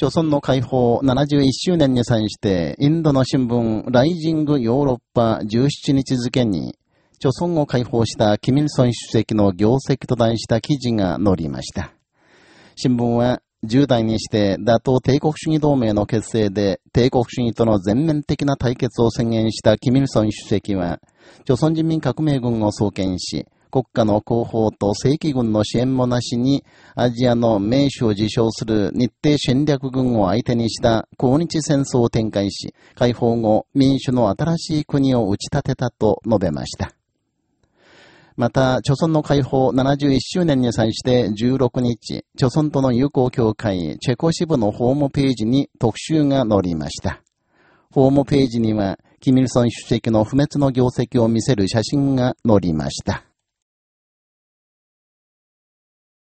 朝鮮の解放71周年に際して、インドの新聞、ライジングヨーロッパ17日付に、朝鮮を解放したキミルソン主席の業績と題した記事が載りました。新聞は、10代にして打倒帝国主義同盟の結成で帝国主義との全面的な対決を宣言したキミルソン主席は、朝鮮人民革命軍を創建し、国家の広報と正規軍の支援もなしに、アジアの名手を自称する日程戦略軍を相手にした抗日戦争を展開し、解放後、民主の新しい国を打ち立てたと述べました。また、朝鮮の解放71周年に際して16日、朝鮮との友好協会チェコ支部のホームページに特集が載りました。ホームページには、キミルソン主席の不滅の業績を見せる写真が載りました。